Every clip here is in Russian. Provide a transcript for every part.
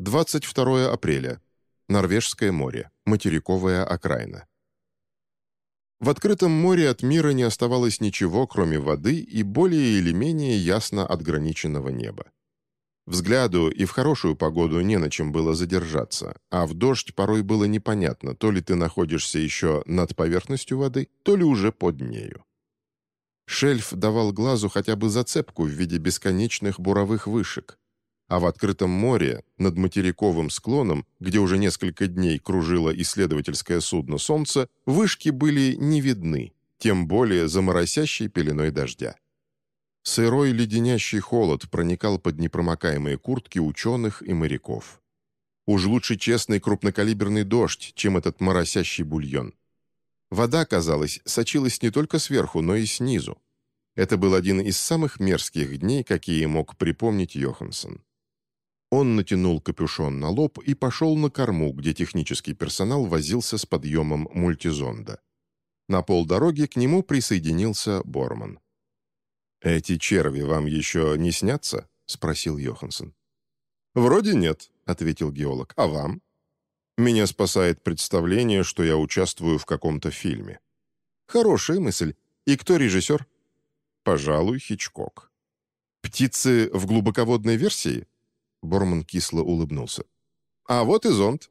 22 апреля. Норвежское море. Материковая окраина. В открытом море от мира не оставалось ничего, кроме воды и более или менее ясно отграниченного неба. Взгляду и в хорошую погоду не на чем было задержаться, а в дождь порой было непонятно, то ли ты находишься еще над поверхностью воды, то ли уже под нею. Шельф давал глазу хотя бы зацепку в виде бесконечных буровых вышек, а в открытом море, над материковым склоном, где уже несколько дней кружило исследовательское судно «Солнце», вышки были не видны, тем более за пеленой дождя. Сырой леденящий холод проникал под непромокаемые куртки ученых и моряков. Уж лучше честный крупнокалиберный дождь, чем этот моросящий бульон. Вода, казалось, сочилась не только сверху, но и снизу. Это был один из самых мерзких дней, какие мог припомнить Йоханссон. Он натянул капюшон на лоб и пошел на корму, где технический персонал возился с подъемом мультизонда. На полдороги к нему присоединился Борман. «Эти черви вам еще не снятся?» — спросил Йоханссон. «Вроде нет», — ответил геолог. «А вам?» «Меня спасает представление, что я участвую в каком-то фильме». «Хорошая мысль. И кто режиссер?» «Пожалуй, Хичкок». «Птицы в глубоководной версии?» Борман кисло улыбнулся. «А вот и зонт».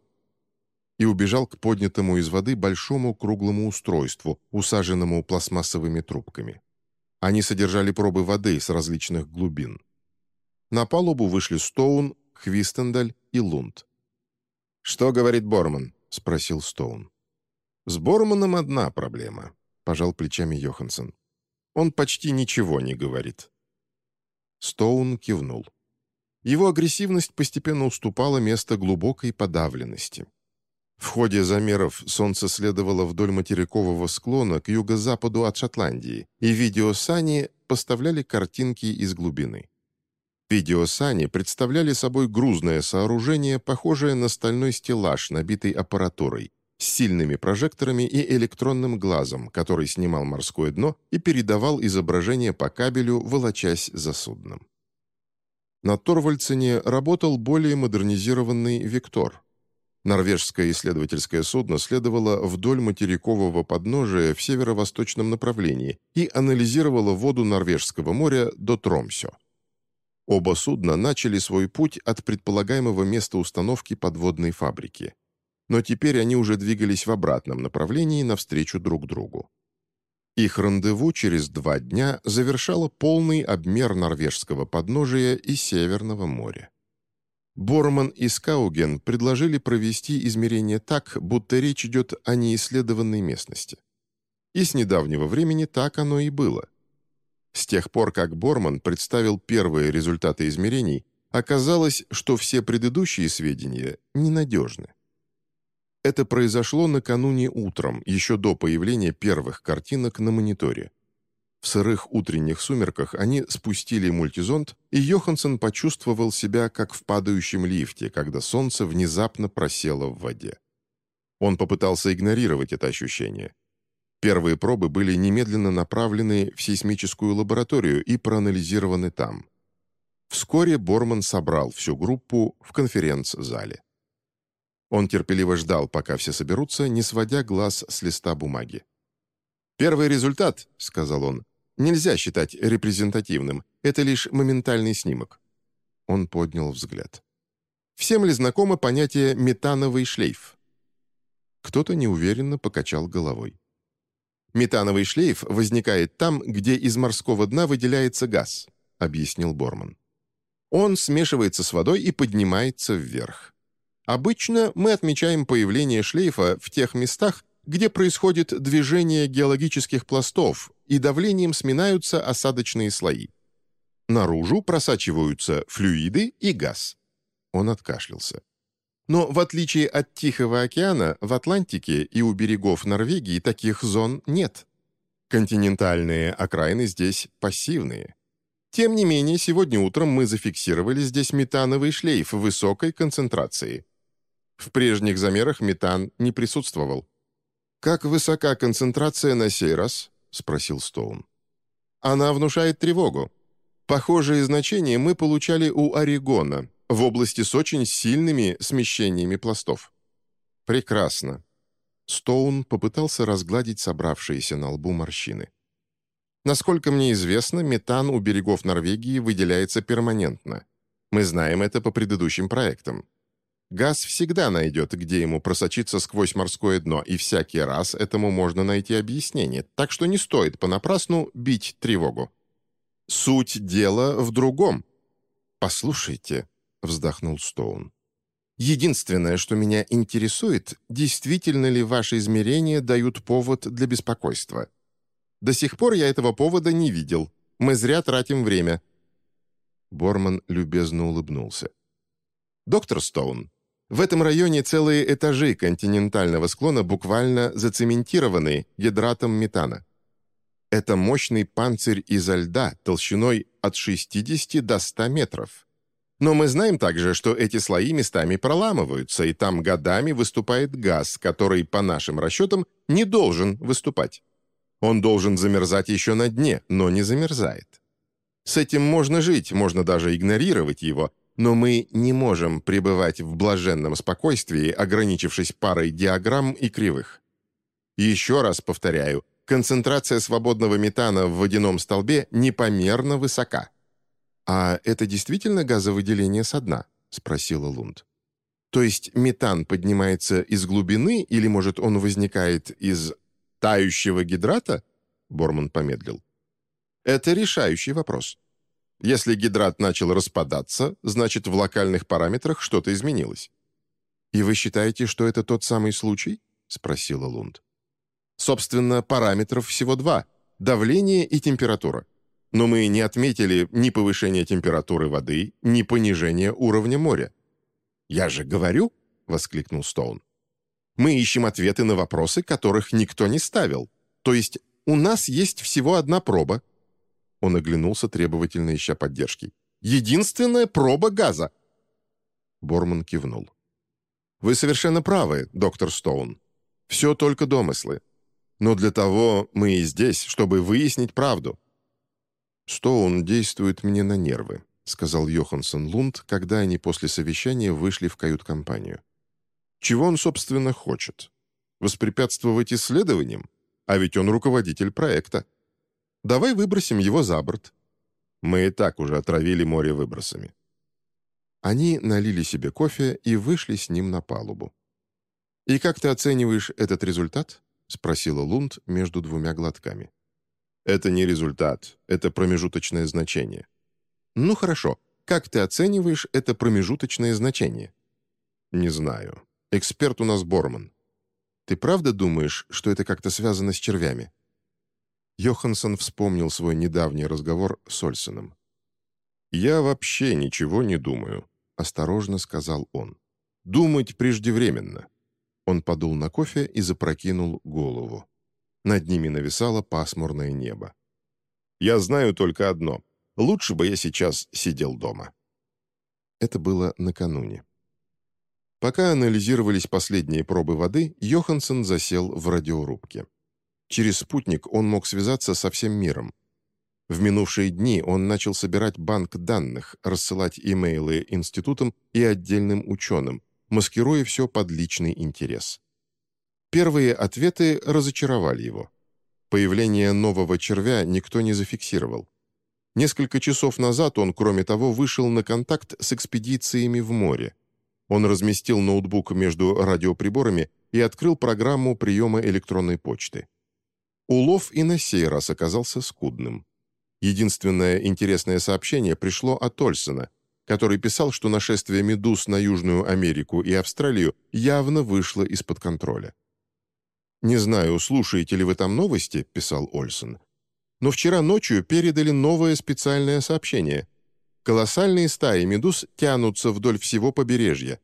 И убежал к поднятому из воды большому круглому устройству, усаженному пластмассовыми трубками. Они содержали пробы воды с различных глубин. На палубу вышли Стоун, Хвистендаль и Лунд. «Что говорит Борман?» — спросил Стоун. «С Борманом одна проблема», — пожал плечами Йоханссон. «Он почти ничего не говорит». Стоун кивнул. Его агрессивность постепенно уступала место глубокой подавленности. В ходе замеров солнце следовало вдоль материкового склона к юго-западу от Шотландии, и видеосани поставляли картинки из глубины. Видеосани представляли собой грузное сооружение, похожее на стальной стеллаж, набитый аппаратурой, с сильными прожекторами и электронным глазом, который снимал морское дно и передавал изображение по кабелю, волочась за судном. На Торвальдсене работал более модернизированный «Виктор». Норвежское исследовательское судно следовало вдоль материкового подножия в северо-восточном направлении и анализировало воду Норвежского моря до Тромсё. Оба судна начали свой путь от предполагаемого места установки подводной фабрики. Но теперь они уже двигались в обратном направлении навстречу друг другу. Их рандеву через два дня завершало полный обмер норвежского подножия и Северного моря. Борман и Скауген предложили провести измерения так, будто речь идет о неисследованной местности. И с недавнего времени так оно и было. С тех пор, как Борман представил первые результаты измерений, оказалось, что все предыдущие сведения ненадежны. Это произошло накануне утром, еще до появления первых картинок на мониторе. В сырых утренних сумерках они спустили мультизонт, и Йоханссон почувствовал себя как в падающем лифте, когда солнце внезапно просело в воде. Он попытался игнорировать это ощущение. Первые пробы были немедленно направлены в сейсмическую лабораторию и проанализированы там. Вскоре Борман собрал всю группу в конференц-зале. Он терпеливо ждал, пока все соберутся, не сводя глаз с листа бумаги. «Первый результат», — сказал он, — «нельзя считать репрезентативным. Это лишь моментальный снимок». Он поднял взгляд. «Всем ли знакомо понятие «метановый шлейф»?» Кто-то неуверенно покачал головой. «Метановый шлейф возникает там, где из морского дна выделяется газ», — объяснил Борман. «Он смешивается с водой и поднимается вверх. Обычно мы отмечаем появление шлейфа в тех местах, где происходит движение геологических пластов и давлением сминаются осадочные слои. Наружу просачиваются флюиды и газ. Он откашлялся. Но в отличие от Тихого океана, в Атлантике и у берегов Норвегии таких зон нет. Континентальные окраины здесь пассивные. Тем не менее, сегодня утром мы зафиксировали здесь метановый шлейф высокой концентрации – в прежних замерах метан не присутствовал. «Как высока концентрация на сей раз?» — спросил Стоун. «Она внушает тревогу. Похожие значения мы получали у Орегона, в области с очень сильными смещениями пластов. Прекрасно. Стоун попытался разгладить собравшиеся на лбу морщины. Насколько мне известно, метан у берегов Норвегии выделяется перманентно. Мы знаем это по предыдущим проектам. Газ всегда найдет, где ему просочиться сквозь морское дно, и всякий раз этому можно найти объяснение, так что не стоит понапрасну бить тревогу. Суть дела в другом. «Послушайте», — вздохнул Стоун, «единственное, что меня интересует, действительно ли ваши измерения дают повод для беспокойства. До сих пор я этого повода не видел. Мы зря тратим время». Борман любезно улыбнулся. «Доктор Стоун, в этом районе целые этажи континентального склона буквально зацементированы гидратом метана. Это мощный панцирь изо льда толщиной от 60 до 100 метров. Но мы знаем также, что эти слои местами проламываются, и там годами выступает газ, который, по нашим расчетам, не должен выступать. Он должен замерзать еще на дне, но не замерзает. С этим можно жить, можно даже игнорировать его, но мы не можем пребывать в блаженном спокойствии, ограничившись парой диаграмм и кривых. Еще раз повторяю, концентрация свободного метана в водяном столбе непомерно высока. «А это действительно газовыделение со дна?» — спросила Лунд. «То есть метан поднимается из глубины, или, может, он возникает из тающего гидрата?» Борман помедлил. «Это решающий вопрос. Если гидрат начал распадаться, значит, в локальных параметрах что-то изменилось. «И вы считаете, что это тот самый случай?» — спросила Лунд. «Собственно, параметров всего два — давление и температура. Но мы не отметили ни повышения температуры воды, ни понижения уровня моря». «Я же говорю!» — воскликнул Стоун. «Мы ищем ответы на вопросы, которых никто не ставил. То есть у нас есть всего одна проба, он оглянулся, требовательно ища поддержки. «Единственная проба газа!» Борман кивнул. «Вы совершенно правы, доктор Стоун. Все только домыслы. Но для того мы и здесь, чтобы выяснить правду». «Стоун действует мне на нервы», — сказал Йоханссон Лунд, когда они после совещания вышли в кают-компанию. «Чего он, собственно, хочет? Воспрепятствовать исследованиям? А ведь он руководитель проекта. Давай выбросим его за борт. Мы и так уже отравили море выбросами». Они налили себе кофе и вышли с ним на палубу. «И как ты оцениваешь этот результат?» — спросила Лунд между двумя глотками. «Это не результат, это промежуточное значение». «Ну хорошо, как ты оцениваешь это промежуточное значение?» «Не знаю. Эксперт у нас Борман. Ты правда думаешь, что это как-то связано с червями?» Йоханссон вспомнил свой недавний разговор с Ольсеном. «Я вообще ничего не думаю», — осторожно сказал он. «Думать преждевременно». Он подул на кофе и запрокинул голову. Над ними нависало пасмурное небо. «Я знаю только одно. Лучше бы я сейчас сидел дома». Это было накануне. Пока анализировались последние пробы воды, Йоханссон засел в радиорубке. Через спутник он мог связаться со всем миром. В минувшие дни он начал собирать банк данных, рассылать имейлы институтам и отдельным ученым, маскируя все под личный интерес. Первые ответы разочаровали его. Появление нового червя никто не зафиксировал. Несколько часов назад он, кроме того, вышел на контакт с экспедициями в море. Он разместил ноутбук между радиоприборами и открыл программу приема электронной почты. Улов и на сей раз оказался скудным. Единственное интересное сообщение пришло от Ольсона, который писал, что нашествие медуз на Южную Америку и Австралию явно вышло из-под контроля. «Не знаю, слушаете ли вы там новости», — писал Ольсон, «но вчера ночью передали новое специальное сообщение. Колоссальные стаи медуз тянутся вдоль всего побережья.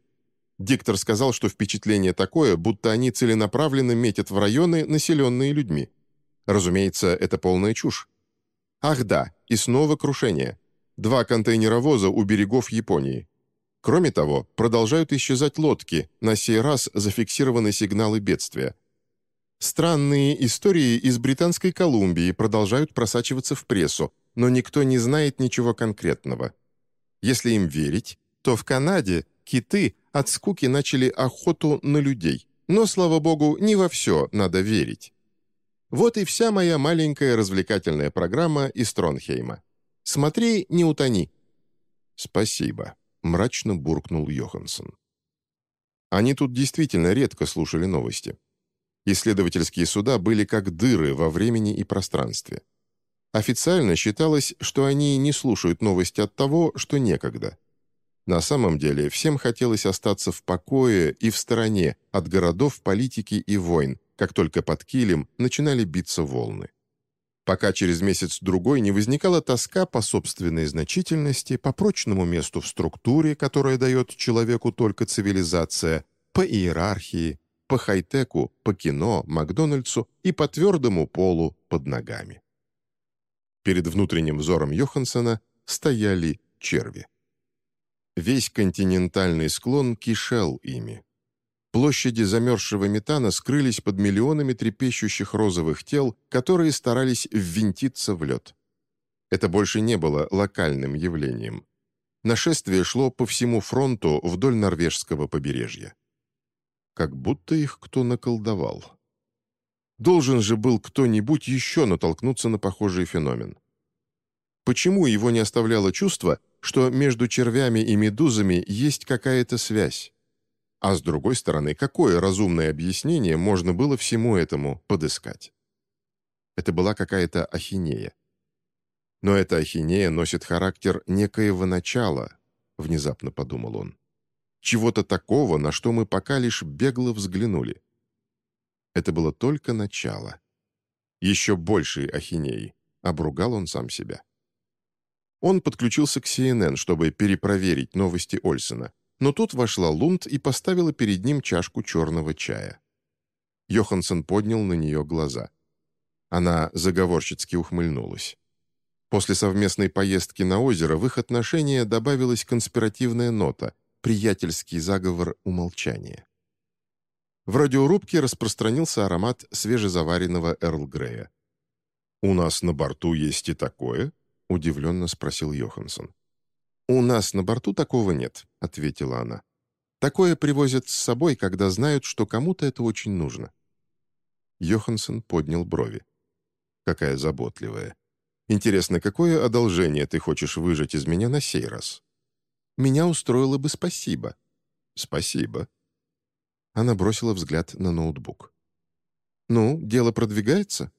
Диктор сказал, что впечатление такое, будто они целенаправленно метят в районы, населенные людьми. Разумеется, это полная чушь. Ах да, и снова крушение. Два контейнеровоза у берегов Японии. Кроме того, продолжают исчезать лодки, на сей раз зафиксированы сигналы бедствия. Странные истории из Британской Колумбии продолжают просачиваться в прессу, но никто не знает ничего конкретного. Если им верить, то в Канаде киты от скуки начали охоту на людей. Но, слава богу, не во все надо верить. Вот и вся моя маленькая развлекательная программа из Тронхейма. Смотри, не утони». «Спасибо», — мрачно буркнул Йоханссон. Они тут действительно редко слушали новости. Исследовательские суда были как дыры во времени и пространстве. Официально считалось, что они не слушают новости от того, что некогда. На самом деле, всем хотелось остаться в покое и в стороне от городов, политики и войн, как только под килем начинали биться волны. Пока через месяц-другой не возникала тоска по собственной значительности, по прочному месту в структуре, которое дает человеку только цивилизация, по иерархии, по хай-теку, по кино, Макдональдсу и по твердому полу под ногами. Перед внутренним взором Йоханссона стояли черви. Весь континентальный склон кишел ими. Площади замерзшего метана скрылись под миллионами трепещущих розовых тел, которые старались ввинтиться в лед. Это больше не было локальным явлением. Нашествие шло по всему фронту вдоль норвежского побережья. Как будто их кто наколдовал. Должен же был кто-нибудь еще натолкнуться на похожий феномен. Почему его не оставляло чувство, что между червями и медузами есть какая-то связь? А с другой стороны, какое разумное объяснение можно было всему этому подыскать? Это была какая-то ахинея. Но эта ахинея носит характер некоего начала, внезапно подумал он. Чего-то такого, на что мы пока лишь бегло взглянули. Это было только начало. Еще большей ахинеи, обругал он сам себя. Он подключился к CNN, чтобы перепроверить новости Ольсена, но тут вошла Лунд и поставила перед ним чашку черного чая. Йоханссон поднял на нее глаза. Она заговорщицки ухмыльнулась. После совместной поездки на озеро в их отношения добавилась конспиративная нота, приятельский заговор умолчания. В радиорубке распространился аромат свежезаваренного Эрл Грея. «У нас на борту есть и такое?» — удивленно спросил Йоханссон. «У нас на борту такого нет», — ответила она. «Такое привозят с собой, когда знают, что кому-то это очень нужно». Йоханссон поднял брови. «Какая заботливая. Интересно, какое одолжение ты хочешь выжать из меня на сей раз?» «Меня устроило бы спасибо». «Спасибо». Она бросила взгляд на ноутбук. «Ну, дело продвигается?»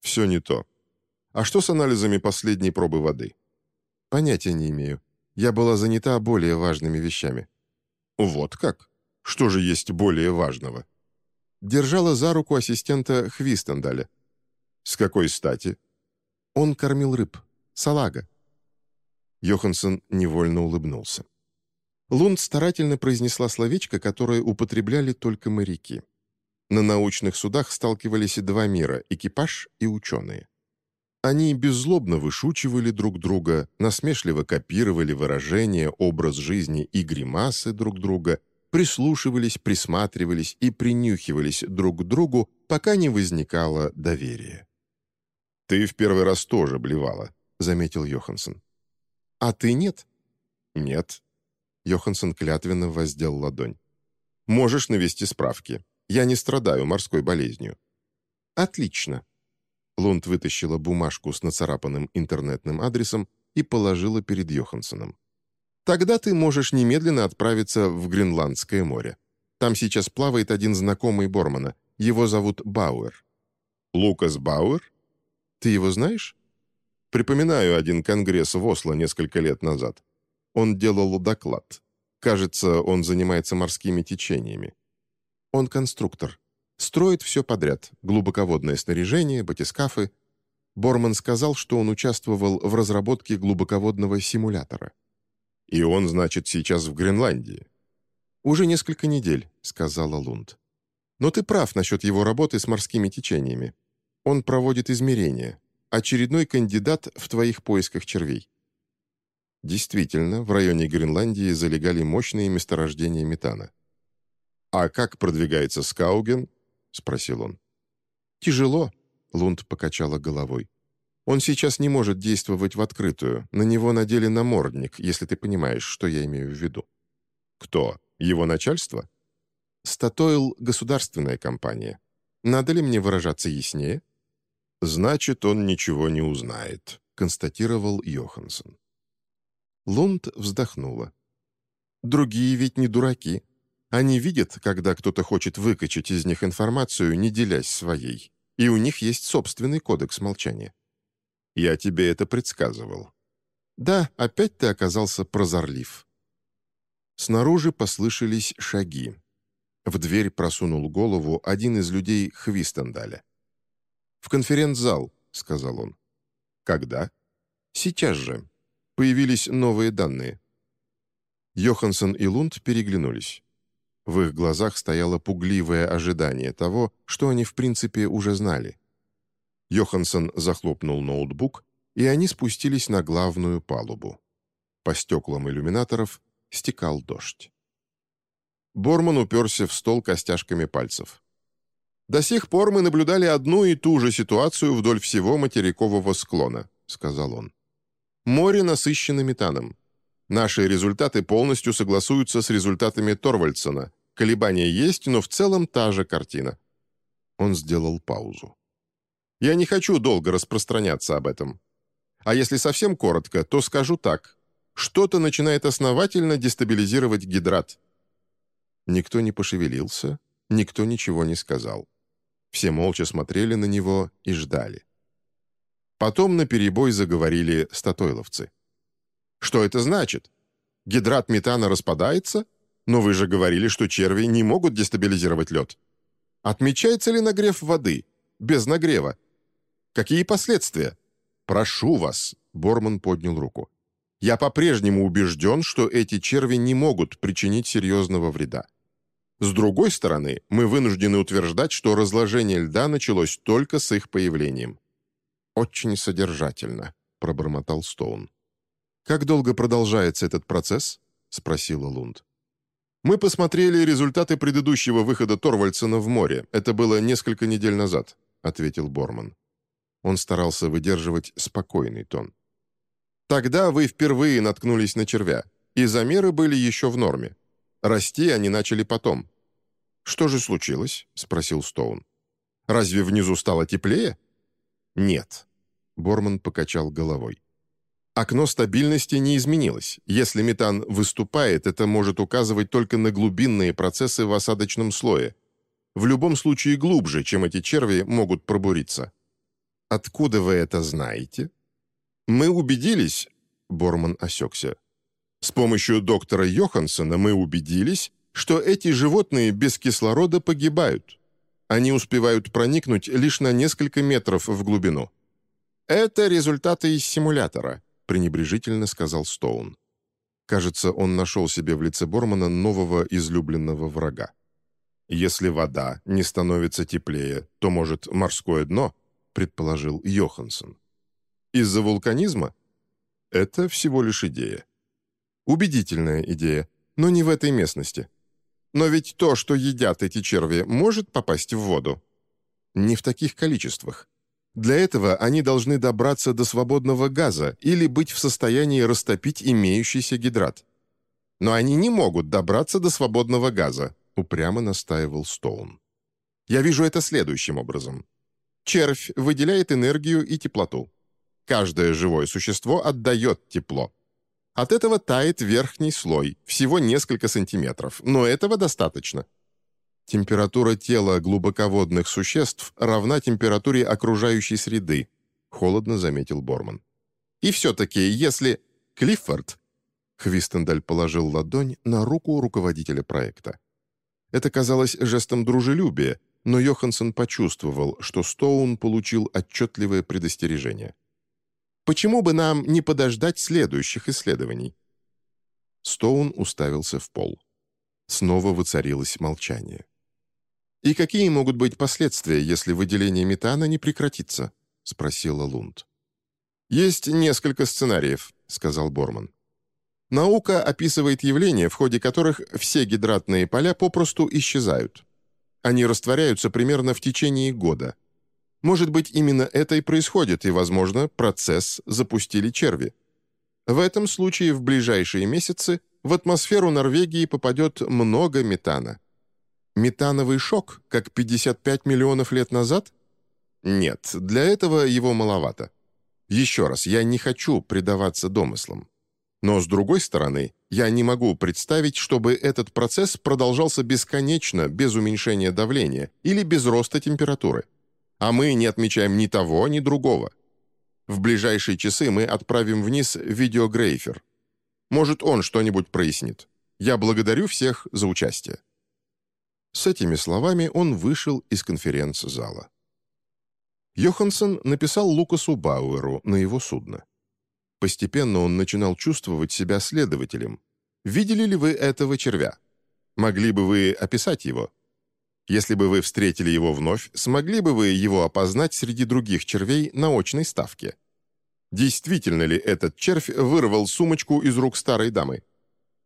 «Все не то. А что с анализами последней пробы воды?» «Понятия не имею. Я была занята более важными вещами». «Вот как? Что же есть более важного?» Держала за руку ассистента Хвистендаля. «С какой стати?» «Он кормил рыб. Салага». Йоханссон невольно улыбнулся. Лунд старательно произнесла словечко, которое употребляли только моряки. На научных судах сталкивались два мира — экипаж и ученые. Они беззлобно вышучивали друг друга, насмешливо копировали выражения, образ жизни и гримасы друг друга, прислушивались, присматривались и принюхивались друг к другу, пока не возникало доверия. «Ты в первый раз тоже блевала», — заметил Йоханссон. «А ты нет?» «Нет». Йоханссон клятвенно воздел ладонь. «Можешь навести справки. Я не страдаю морской болезнью». «Отлично», Лунд вытащила бумажку с нацарапанным интернетным адресом и положила перед Йоханссоном. «Тогда ты можешь немедленно отправиться в Гренландское море. Там сейчас плавает один знакомый Бормана. Его зовут Бауэр». «Лукас Бауэр? Ты его знаешь?» «Припоминаю один конгресс в Осло несколько лет назад. Он делал доклад. Кажется, он занимается морскими течениями. Он конструктор. Строит все подряд. Глубоководное снаряжение, батискафы. Борман сказал, что он участвовал в разработке глубоководного симулятора. «И он, значит, сейчас в Гренландии?» «Уже несколько недель», — сказала Лунд. «Но ты прав насчет его работы с морскими течениями. Он проводит измерения. Очередной кандидат в твоих поисках червей». Действительно, в районе Гренландии залегали мощные месторождения метана. «А как продвигается Скауген?» — спросил он. «Тяжело», — Лунд покачала головой. Он сейчас не может действовать в открытую, на него надели намордник, если ты понимаешь, что я имею в виду». «Кто? Его начальство?» «Статойл — государственная компания. Надо ли мне выражаться яснее?» «Значит, он ничего не узнает», — констатировал Йоханссон. Лунд вздохнула. «Другие ведь не дураки. Они видят, когда кто-то хочет выкачать из них информацию, не делясь своей, и у них есть собственный кодекс молчания». «Я тебе это предсказывал». «Да, опять ты оказался прозорлив». Снаружи послышались шаги. В дверь просунул голову один из людей Хвистендаля. «В конференц-зал», — сказал он. «Когда?» «Сейчас же. Появились новые данные». Йоханссон и Лунд переглянулись. В их глазах стояло пугливое ожидание того, что они в принципе уже знали. Йоханссон захлопнул ноутбук, и они спустились на главную палубу. По стеклам иллюминаторов стекал дождь. Борман уперся в стол костяшками пальцев. «До сих пор мы наблюдали одну и ту же ситуацию вдоль всего материкового склона», — сказал он. «Море насыщено метаном. Наши результаты полностью согласуются с результатами Торвальдсона. Колебания есть, но в целом та же картина». Он сделал паузу. «Я не хочу долго распространяться об этом. А если совсем коротко, то скажу так. Что-то начинает основательно дестабилизировать гидрат». Никто не пошевелился, никто ничего не сказал. Все молча смотрели на него и ждали. Потом наперебой заговорили статойловцы. «Что это значит? Гидрат метана распадается? Но вы же говорили, что черви не могут дестабилизировать лед. Отмечается ли нагрев воды? Без нагрева? Какие последствия? Прошу вас!» Борман поднял руку. «Я по-прежнему убежден, что эти черви не могут причинить серьезного вреда. С другой стороны, мы вынуждены утверждать, что разложение льда началось только с их появлением. «Очень содержательно», — пробормотал Стоун. «Как долго продолжается этот процесс?» — спросила Лунд. «Мы посмотрели результаты предыдущего выхода Торвальдсена в море. Это было несколько недель назад», — ответил Борман. Он старался выдерживать спокойный тон. «Тогда вы впервые наткнулись на червя, и замеры были еще в норме. Расти они начали потом. «Что же случилось?» — спросил Стоун. «Разве внизу стало теплее?» «Нет». Борман покачал головой. Окно стабильности не изменилось. Если метан выступает, это может указывать только на глубинные процессы в осадочном слое. В любом случае глубже, чем эти черви могут пробуриться. «Откуда вы это знаете?» «Мы убедились...» — Борман осекся. «С помощью доктора Йоханссона мы убедились, что эти животные без кислорода погибают. Они успевают проникнуть лишь на несколько метров в глубину. «Это результаты из симулятора», — пренебрежительно сказал Стоун. Кажется, он нашел себе в лице Бормана нового излюбленного врага. «Если вода не становится теплее, то, может, морское дно?» — предположил Йоханссон. «Из-за вулканизма?» «Это всего лишь идея». «Убедительная идея, но не в этой местности. Но ведь то, что едят эти черви, может попасть в воду. Не в таких количествах. Для этого они должны добраться до свободного газа или быть в состоянии растопить имеющийся гидрат. Но они не могут добраться до свободного газа, упрямо настаивал Стоун. Я вижу это следующим образом. Червь выделяет энергию и теплоту. Каждое живое существо отдает тепло. От этого тает верхний слой, всего несколько сантиметров, но этого достаточно. Температура тела глубоководных существ равна температуре окружающей среды, холодно заметил Борман. И все-таки, если... Клиффорд... Хвистендаль положил ладонь на руку руководителя проекта. Это казалось жестом дружелюбия, но Йоханссон почувствовал, что Стоун получил отчетливое предостережение. Почему бы нам не подождать следующих исследований?» Стоун уставился в пол. Снова воцарилось молчание. «И какие могут быть последствия, если выделение метана не прекратится?» — спросила Лунд. «Есть несколько сценариев», — сказал Борман. «Наука описывает явления, в ходе которых все гидратные поля попросту исчезают. Они растворяются примерно в течение года. Может быть, именно это и происходит, и, возможно, процесс запустили черви. В этом случае в ближайшие месяцы в атмосферу Норвегии попадет много метана. Метановый шок, как 55 миллионов лет назад? Нет, для этого его маловато. Еще раз, я не хочу предаваться домыслам. Но, с другой стороны, я не могу представить, чтобы этот процесс продолжался бесконечно, без уменьшения давления или без роста температуры а мы не отмечаем ни того, ни другого. В ближайшие часы мы отправим вниз видеогрейфер. Может, он что-нибудь прояснит. Я благодарю всех за участие». С этими словами он вышел из конференц-зала. Йоханссон написал Лукасу Бауэру на его судно. Постепенно он начинал чувствовать себя следователем. «Видели ли вы этого червя? Могли бы вы описать его?» Если бы вы встретили его вновь, смогли бы вы его опознать среди других червей на очной ставке? Действительно ли этот червь вырвал сумочку из рук старой дамы?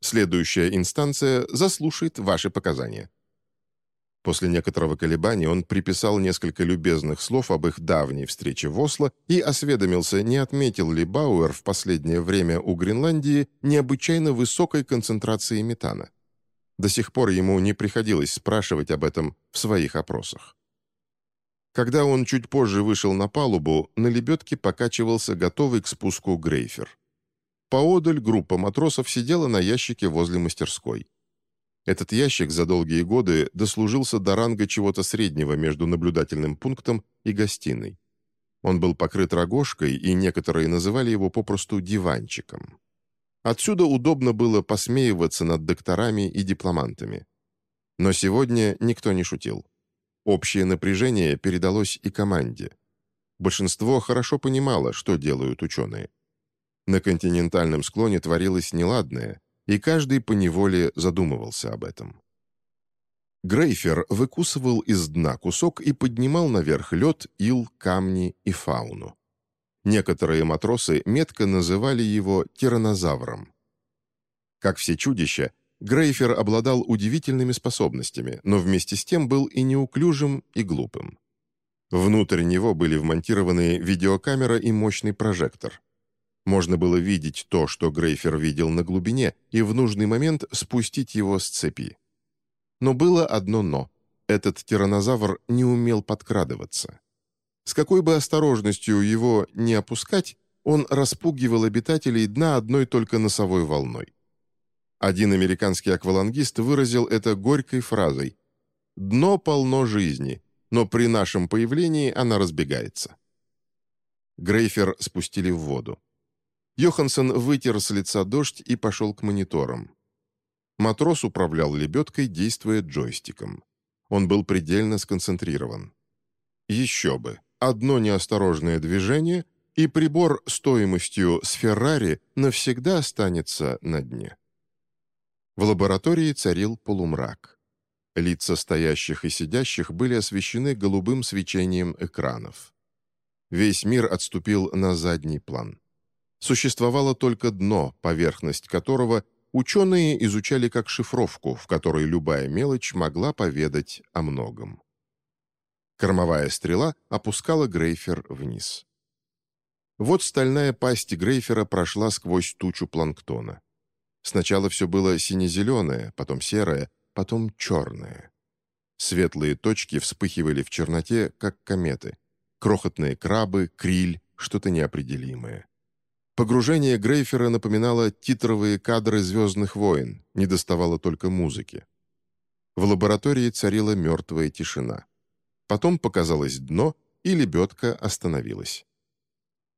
Следующая инстанция заслушает ваши показания. После некоторого колебания он приписал несколько любезных слов об их давней встрече в Осло и осведомился, не отметил ли Бауэр в последнее время у Гренландии необычайно высокой концентрации метана. До сих пор ему не приходилось спрашивать об этом в своих опросах. Когда он чуть позже вышел на палубу, на лебедке покачивался готовый к спуску грейфер. Поодаль группа матросов сидела на ящике возле мастерской. Этот ящик за долгие годы дослужился до ранга чего-то среднего между наблюдательным пунктом и гостиной. Он был покрыт рогожкой, и некоторые называли его попросту диванчиком. Отсюда удобно было посмеиваться над докторами и дипломантами. Но сегодня никто не шутил. Общее напряжение передалось и команде. Большинство хорошо понимало, что делают ученые. На континентальном склоне творилось неладное, и каждый поневоле задумывался об этом. Грейфер выкусывал из дна кусок и поднимал наверх лед, ил, камни и фауну. Некоторые матросы метко называли его тиранозавром. Как все чудища, Грейфер обладал удивительными способностями, но вместе с тем был и неуклюжим, и глупым. Внутрь него были вмонтированы видеокамера и мощный прожектор. Можно было видеть то, что Грейфер видел на глубине, и в нужный момент спустить его с цепи. Но было одно «но». Этот тиранозавр не умел подкрадываться. С какой бы осторожностью его не опускать, он распугивал обитателей дна одной только носовой волной. Один американский аквалангист выразил это горькой фразой «Дно полно жизни, но при нашем появлении она разбегается». Грейфер спустили в воду. Йоханссон вытер с лица дождь и пошел к мониторам. Матрос управлял лебедкой, действуя джойстиком. Он был предельно сконцентрирован. Еще бы. Одно неосторожное движение, и прибор стоимостью с Феррари навсегда останется на дне. В лаборатории царил полумрак. Лица стоящих и сидящих были освещены голубым свечением экранов. Весь мир отступил на задний план. Существовало только дно, поверхность которого ученые изучали как шифровку, в которой любая мелочь могла поведать о многом. Кормовая стрела опускала Грейфер вниз. Вот стальная пасть Грейфера прошла сквозь тучу планктона. Сначала все было сине-зеленое, потом серое, потом черное. Светлые точки вспыхивали в черноте, как кометы. Крохотные крабы, криль, что-то неопределимое. Погружение Грейфера напоминало титровые кадры «Звездных войн», не доставало только музыки. В лаборатории царила мертвая тишина. Потом показалось дно, и лебедка остановилась.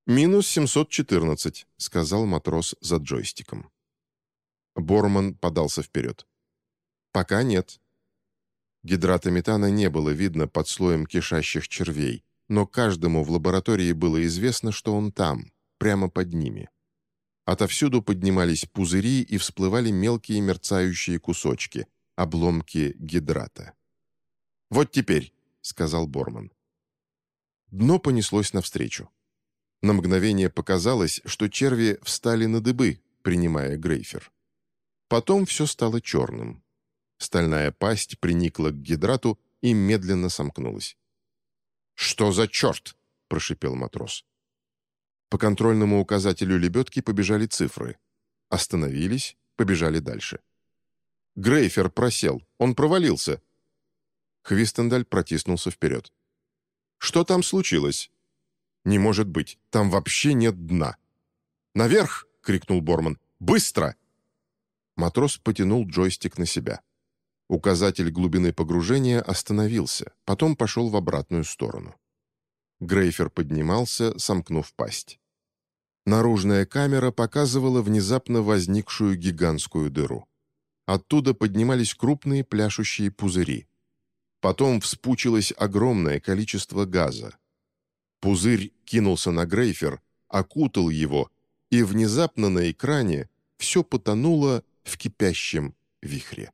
«Минус 714», — сказал матрос за джойстиком. Борман подался вперед. «Пока нет». Гидрата метана не было видно под слоем кишащих червей, но каждому в лаборатории было известно, что он там, прямо под ними. Отовсюду поднимались пузыри и всплывали мелкие мерцающие кусочки, обломки гидрата. «Вот теперь», — сказал Борман. Дно понеслось навстречу. На мгновение показалось, что черви встали на дыбы, принимая грейфер. Потом все стало черным. Стальная пасть приникла к гидрату и медленно сомкнулась. «Что за черт?» – прошипел матрос. По контрольному указателю лебедки побежали цифры. Остановились, побежали дальше. Грейфер просел, он провалился. Хвистендаль протиснулся вперед. «Что там случилось?» «Не может быть, там вообще нет дна». «Наверх!» — крикнул Борман. «Быстро!» Матрос потянул джойстик на себя. Указатель глубины погружения остановился, потом пошел в обратную сторону. Грейфер поднимался, сомкнув пасть. Наружная камера показывала внезапно возникшую гигантскую дыру. Оттуда поднимались крупные пляшущие пузыри. Потом вспучилось огромное количество газа. Пузырь кинулся на Грейфер, окутал его, и внезапно на экране все потонуло в кипящем вихре.